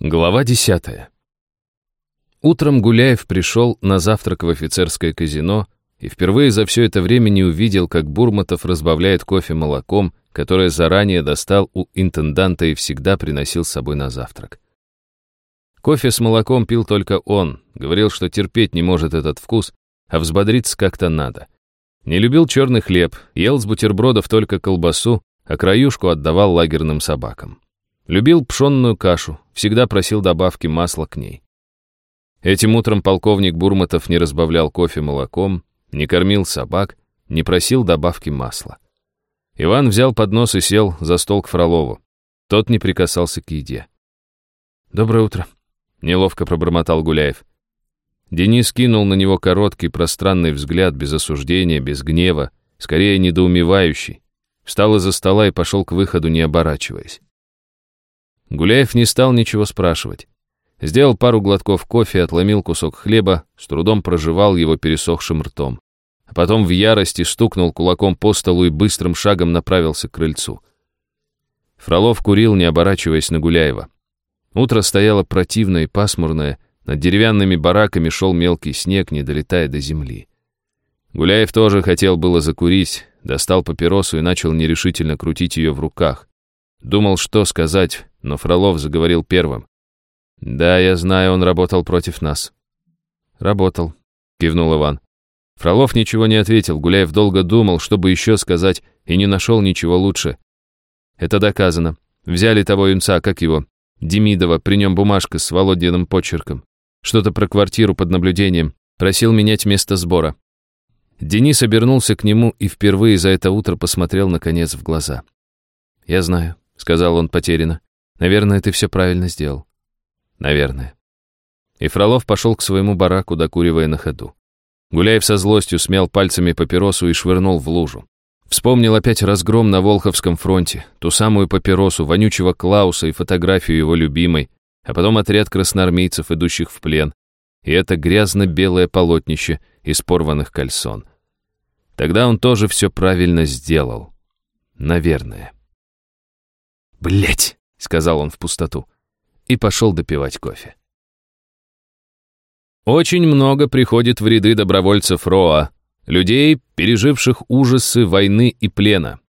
Глава 10. Утром Гуляев пришел на завтрак в офицерское казино и впервые за все это время не увидел, как Бурматов разбавляет кофе молоком, которое заранее достал у интенданта и всегда приносил с собой на завтрак. Кофе с молоком пил только он, говорил, что терпеть не может этот вкус, а взбодриться как-то надо. Не любил черный хлеб, ел с бутербродов только колбасу, а краюшку отдавал лагерным собакам. Любил пшенную кашу, всегда просил добавки масла к ней. Этим утром полковник Бурматов не разбавлял кофе молоком, не кормил собак, не просил добавки масла. Иван взял поднос и сел за стол к Фролову. Тот не прикасался к еде. «Доброе утро», — неловко пробормотал Гуляев. Денис кинул на него короткий пространный взгляд, без осуждения, без гнева, скорее недоумевающий. Встал из-за стола и пошел к выходу, не оборачиваясь. Гуляев не стал ничего спрашивать. Сделал пару глотков кофе, отломил кусок хлеба, с трудом прожевал его пересохшим ртом. А потом в ярости стукнул кулаком по столу и быстрым шагом направился к крыльцу. Фролов курил, не оборачиваясь на Гуляева. Утро стояло противное и пасмурное, над деревянными бараками шел мелкий снег, не долетая до земли. Гуляев тоже хотел было закурить, достал папиросу и начал нерешительно крутить ее в руках. Думал, что сказать, но Фролов заговорил первым. «Да, я знаю, он работал против нас». «Работал», — кивнул Иван. Фролов ничего не ответил, Гуляев долго думал, чтобы еще сказать, и не нашел ничего лучше. «Это доказано. Взяли того юнца, как его, Демидова, при нем бумажка с Володиным почерком. Что-то про квартиру под наблюдением. Просил менять место сбора». Денис обернулся к нему и впервые за это утро посмотрел, наконец, в глаза. «Я знаю», — сказал он потерянно. Наверное, ты все правильно сделал. Наверное. И Фролов пошел к своему бараку, докуривая на ходу. Гуляев со злостью смял пальцами папиросу и швырнул в лужу. Вспомнил опять разгром на Волховском фронте, ту самую папиросу, вонючего Клауса и фотографию его любимой, а потом отряд красноармейцев, идущих в плен, и это грязно-белое полотнище из порванных кальсон. Тогда он тоже все правильно сделал. Наверное. Блять! — сказал он в пустоту, и пошел допивать кофе. Очень много приходит в ряды добровольцев РОА, людей, переживших ужасы войны и плена.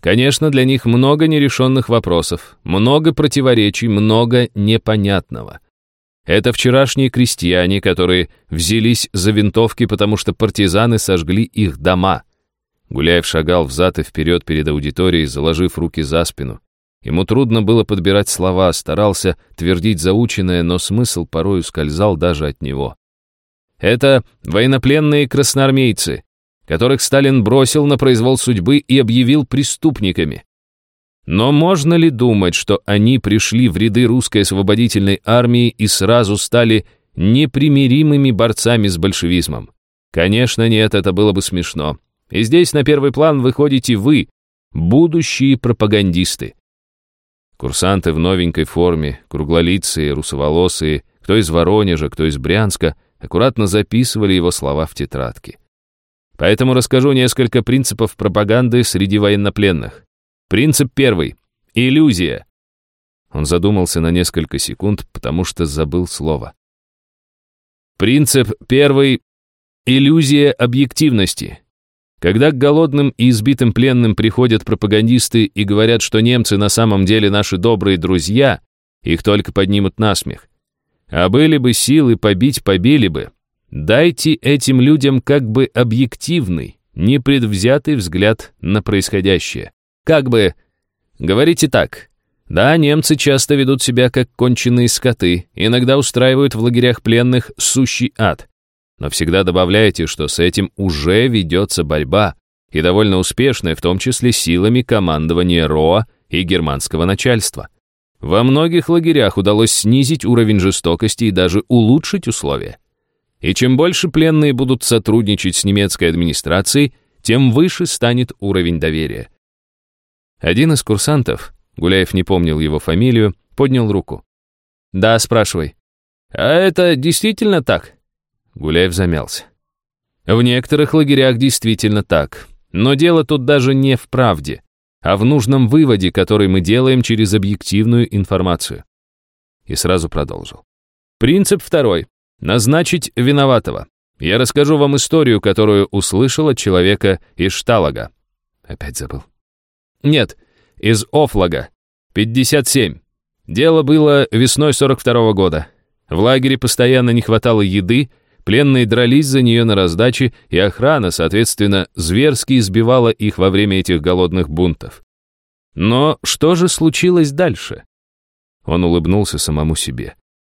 Конечно, для них много нерешенных вопросов, много противоречий, много непонятного. Это вчерашние крестьяне, которые взялись за винтовки, потому что партизаны сожгли их дома. Гуляев шагал взад и вперед перед аудиторией, заложив руки за спину. Ему трудно было подбирать слова, старался твердить заученное, но смысл порой ускользал даже от него. Это военнопленные красноармейцы, которых Сталин бросил на произвол судьбы и объявил преступниками. Но можно ли думать, что они пришли в ряды русской освободительной армии и сразу стали непримиримыми борцами с большевизмом? Конечно, нет, это было бы смешно. И здесь на первый план выходите вы, будущие пропагандисты. Курсанты в новенькой форме, круглолицые, русоволосые, кто из Воронежа, кто из Брянска, аккуратно записывали его слова в тетрадке. Поэтому расскажу несколько принципов пропаганды среди военнопленных. Принцип первый. Иллюзия. Он задумался на несколько секунд, потому что забыл слово. Принцип первый. Иллюзия объективности. Когда к голодным и избитым пленным приходят пропагандисты и говорят, что немцы на самом деле наши добрые друзья, их только поднимут на смех. А были бы силы побить, побили бы. Дайте этим людям как бы объективный, непредвзятый взгляд на происходящее. Как бы... Говорите так. Да, немцы часто ведут себя как конченые скоты, иногда устраивают в лагерях пленных сущий ад но всегда добавляйте, что с этим уже ведется борьба, и довольно успешная, в том числе силами командования РОА и германского начальства. Во многих лагерях удалось снизить уровень жестокости и даже улучшить условия. И чем больше пленные будут сотрудничать с немецкой администрацией, тем выше станет уровень доверия. Один из курсантов, Гуляев не помнил его фамилию, поднял руку. «Да, спрашивай». «А это действительно так?» Гуляев замялся. В некоторых лагерях действительно так. Но дело тут даже не в правде, а в нужном выводе, который мы делаем через объективную информацию. и сразу продолжил. Принцип второй. Назначить виноватого. Я расскажу вам историю, которую услышал от человека из Шталага. Опять забыл. Нет, из Офлага. 57. Дело было весной 42 -го года. В лагере постоянно не хватало еды, пленные дрались за нее на раздаче, и охрана, соответственно, зверски избивала их во время этих голодных бунтов. Но что же случилось дальше? Он улыбнулся самому себе.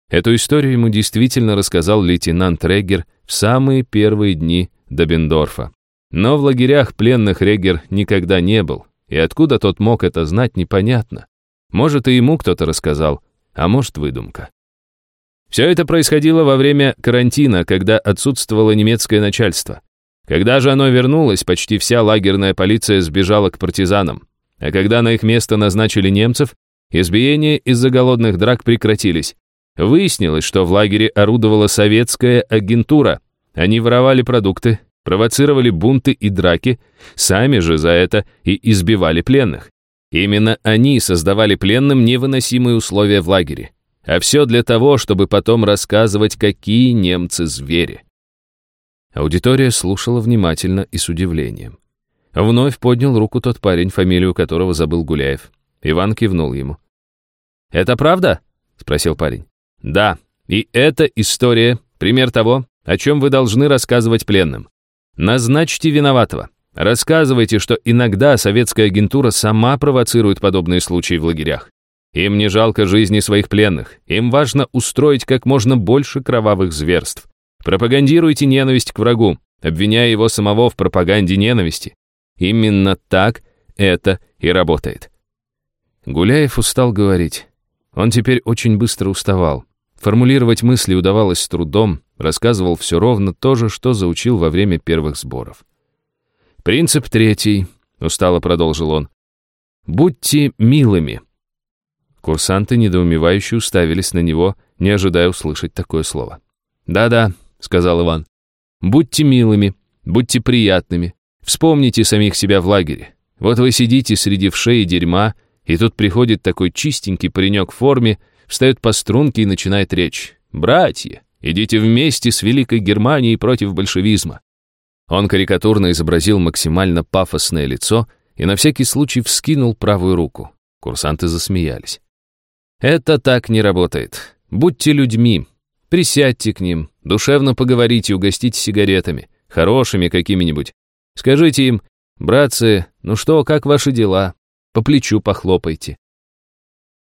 Эту историю ему действительно рассказал лейтенант Регер в самые первые дни Добендорфа. Но в лагерях пленных Регер никогда не был, и откуда тот мог это знать, непонятно. Может, и ему кто-то рассказал, а может, выдумка. Все это происходило во время карантина, когда отсутствовало немецкое начальство. Когда же оно вернулось, почти вся лагерная полиция сбежала к партизанам. А когда на их место назначили немцев, избиения из-за голодных драк прекратились. Выяснилось, что в лагере орудовала советская агентура. Они воровали продукты, провоцировали бунты и драки, сами же за это и избивали пленных. Именно они создавали пленным невыносимые условия в лагере. А все для того, чтобы потом рассказывать, какие немцы звери. Аудитория слушала внимательно и с удивлением. Вновь поднял руку тот парень, фамилию которого забыл Гуляев. Иван кивнул ему. «Это правда?» — спросил парень. Да, и это история, пример того, о чем вы должны рассказывать пленным. Назначьте виноватого. Рассказывайте, что иногда советская агентура сама провоцирует подобные случаи в лагерях. Им не жалко жизни своих пленных. Им важно устроить как можно больше кровавых зверств. Пропагандируйте ненависть к врагу, обвиняя его самого в пропаганде ненависти. Именно так это и работает. Гуляев устал говорить. Он теперь очень быстро уставал. Формулировать мысли удавалось с трудом, рассказывал все ровно то же, что заучил во время первых сборов. «Принцип третий», — устало продолжил он. «Будьте милыми». Курсанты недоумевающе уставились на него, не ожидая услышать такое слово. «Да-да», — сказал Иван. «Будьте милыми, будьте приятными. Вспомните самих себя в лагере. Вот вы сидите среди вшей и дерьма, и тут приходит такой чистенький паренек в форме, встает по струнке и начинает речь. «Братья, идите вместе с Великой Германией против большевизма». Он карикатурно изобразил максимально пафосное лицо и на всякий случай вскинул правую руку. Курсанты засмеялись. «Это так не работает. Будьте людьми. Присядьте к ним, душевно поговорите, угостите сигаретами, хорошими какими-нибудь. Скажите им, братцы, ну что, как ваши дела? По плечу похлопайте.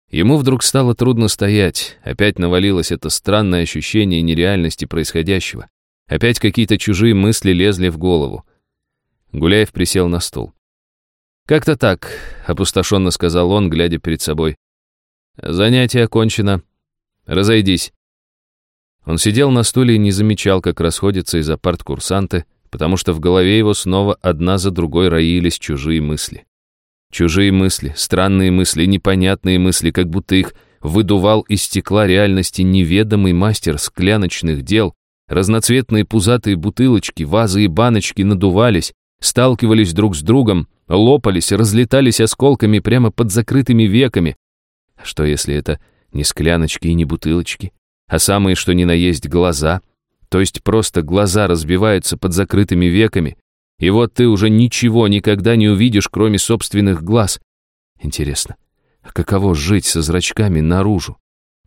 Ему вдруг стало трудно стоять, опять навалилось это странное ощущение нереальности происходящего. Опять какие-то чужие мысли лезли в голову. Гуляев присел на стул. «Как-то так», — опустошенно сказал он, глядя перед собой. «Занятие окончено. Разойдись». Он сидел на стуле и не замечал, как расходятся из апарт курсанты, потому что в голове его снова одна за другой роились чужие мысли. Чужие мысли, странные мысли, непонятные мысли, как будто их выдувал из стекла реальности неведомый мастер скляночных дел. Разноцветные пузатые бутылочки, вазы и баночки надувались, сталкивались друг с другом, лопались, разлетались осколками прямо под закрытыми веками. Что если это не скляночки и не бутылочки, а самые что ни на есть глаза? То есть просто глаза разбиваются под закрытыми веками, и вот ты уже ничего никогда не увидишь, кроме собственных глаз. Интересно, а каково жить со зрачками наружу?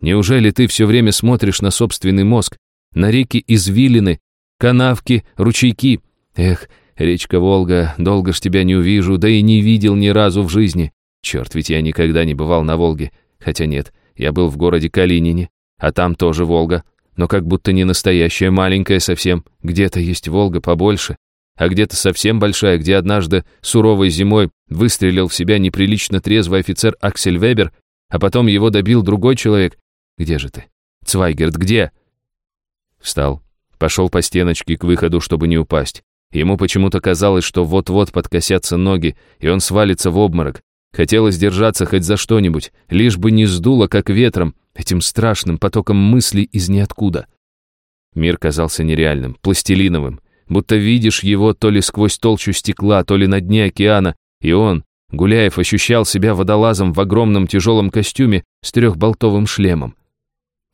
Неужели ты все время смотришь на собственный мозг, на реки извилины, канавки, ручейки? Эх, речка Волга, долго ж тебя не увижу, да и не видел ни разу в жизни. Черт, ведь я никогда не бывал на Волге. Хотя нет, я был в городе Калинине, а там тоже Волга, но как будто не настоящая, маленькая совсем. Где-то есть Волга побольше, а где-то совсем большая, где однажды суровой зимой выстрелил в себя неприлично трезвый офицер Аксель Вебер, а потом его добил другой человек. Где же ты? Цвайгерт, где? Встал, пошел по стеночке к выходу, чтобы не упасть. Ему почему-то казалось, что вот-вот подкосятся ноги, и он свалится в обморок. Хотелось держаться хоть за что-нибудь, лишь бы не сдуло, как ветром, этим страшным потоком мыслей из ниоткуда. Мир казался нереальным, пластилиновым, будто видишь его то ли сквозь толщу стекла, то ли на дне океана, и он, Гуляев, ощущал себя водолазом в огромном тяжелом костюме с трехболтовым шлемом.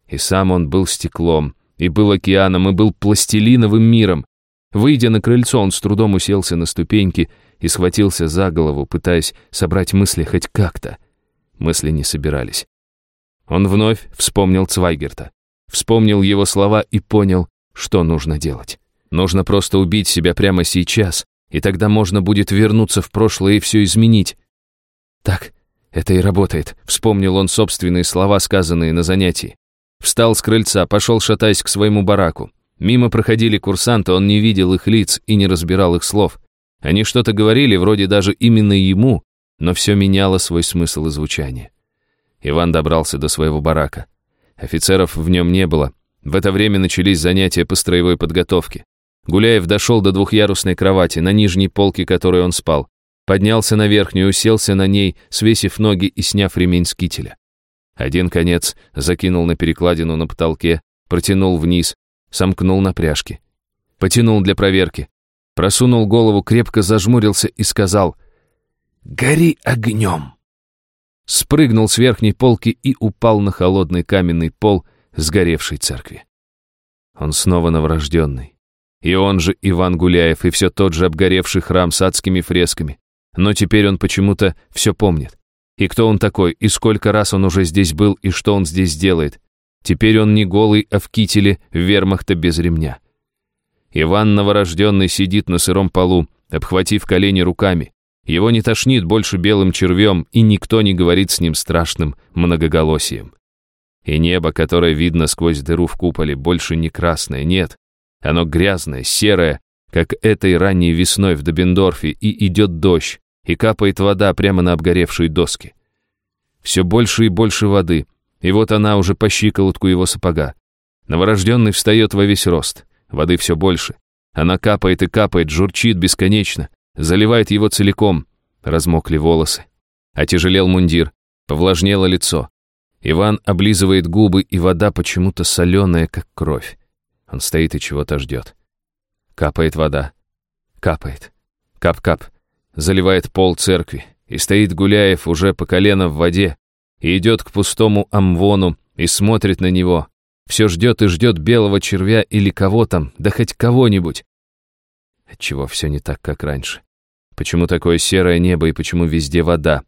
И сам он был стеклом, и был океаном, и был пластилиновым миром. Выйдя на крыльцо, он с трудом уселся на ступеньки и схватился за голову, пытаясь собрать мысли хоть как-то. Мысли не собирались. Он вновь вспомнил Цвайгерта. Вспомнил его слова и понял, что нужно делать. Нужно просто убить себя прямо сейчас, и тогда можно будет вернуться в прошлое и все изменить. Так, это и работает, вспомнил он собственные слова, сказанные на занятии. Встал с крыльца, пошел шатаясь к своему бараку. Мимо проходили курсанты, он не видел их лиц и не разбирал их слов. Они что-то говорили, вроде даже именно ему, но все меняло свой смысл и звучание. Иван добрался до своего барака. Офицеров в нем не было. В это время начались занятия по строевой подготовке. Гуляев дошел до двухъярусной кровати, на нижней полке которой он спал. Поднялся на верхнюю, уселся на ней, свесив ноги и сняв ремень с кителя. Один конец закинул на перекладину на потолке, протянул вниз, сомкнул на пряжке. Потянул для проверки. Просунул голову, крепко зажмурился и сказал «Гори огнем!» Спрыгнул с верхней полки и упал на холодный каменный пол сгоревшей церкви. Он снова новорожденный. И он же Иван Гуляев, и все тот же обгоревший храм с адскими фресками. Но теперь он почему-то все помнит. И кто он такой, и сколько раз он уже здесь был, и что он здесь делает. Теперь он не голый, а в кителе вермахта без ремня. Иван новорожденный сидит на сыром полу, обхватив колени руками. Его не тошнит больше белым червем, и никто не говорит с ним страшным многоголосием. И небо, которое видно сквозь дыру в куполе, больше не красное, нет. Оно грязное, серое, как этой ранней весной в Добендорфе, и идет дождь, и капает вода прямо на обгоревшие доски. Все больше и больше воды, и вот она уже по щиколотку его сапога. Новорожденный встает во весь рост, воды все больше. Она капает и капает, журчит бесконечно, заливает его целиком. Размокли волосы. Отяжелел мундир, повлажнело лицо. Иван облизывает губы, и вода почему-то соленая, как кровь. Он стоит и чего-то ждет. Капает вода. Капает. Кап-кап заливает пол церкви, и стоит Гуляев уже по колено в воде, и идет к пустому амвону и смотрит на него. Все ждет и ждет белого червя или кого там, да хоть кого-нибудь. Отчего все не так, как раньше? Почему такое серое небо и почему везде вода?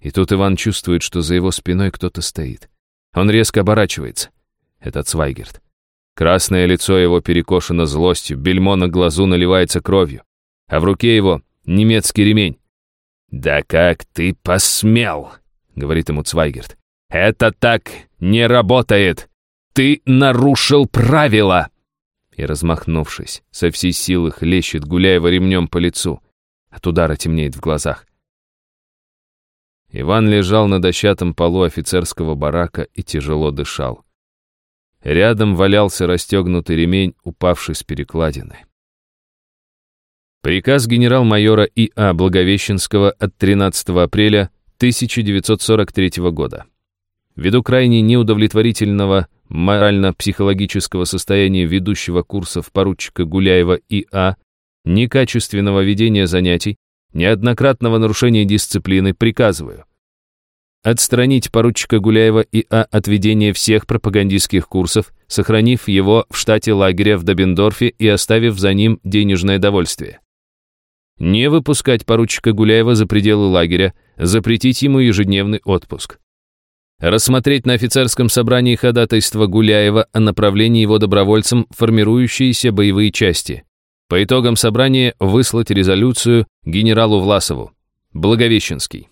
И тут Иван чувствует, что за его спиной кто-то стоит. Он резко оборачивается. Это Цвайгерт. Красное лицо его перекошено злостью, бельмо на глазу наливается кровью, а в руке его немецкий ремень. «Да как ты посмел!» — говорит ему Цвайгерт. «Это так не работает! Ты нарушил правила!» И, размахнувшись, со всей силы хлещет Гуляева ремнем по лицу. От удара темнеет в глазах. Иван лежал на дощатом полу офицерского барака и тяжело дышал. Рядом валялся расстегнутый ремень, упавший с перекладины. Приказ генерал-майора И.А. Благовещенского от 13 апреля 1943 года. Ввиду крайне неудовлетворительного морально-психологического состояния ведущего курсов поручика Гуляева И.А., некачественного ведения занятий, неоднократного нарушения дисциплины приказываю отстранить поручика Гуляева И.А. от ведения всех пропагандистских курсов, сохранив его в штате лагеря в Добендорфе и оставив за ним денежное довольствие не выпускать поручика Гуляева за пределы лагеря, запретить ему ежедневный отпуск. Рассмотреть на офицерском собрании ходатайство Гуляева о направлении его добровольцам формирующиеся боевые части. По итогам собрания выслать резолюцию генералу Власову. Благовещенский.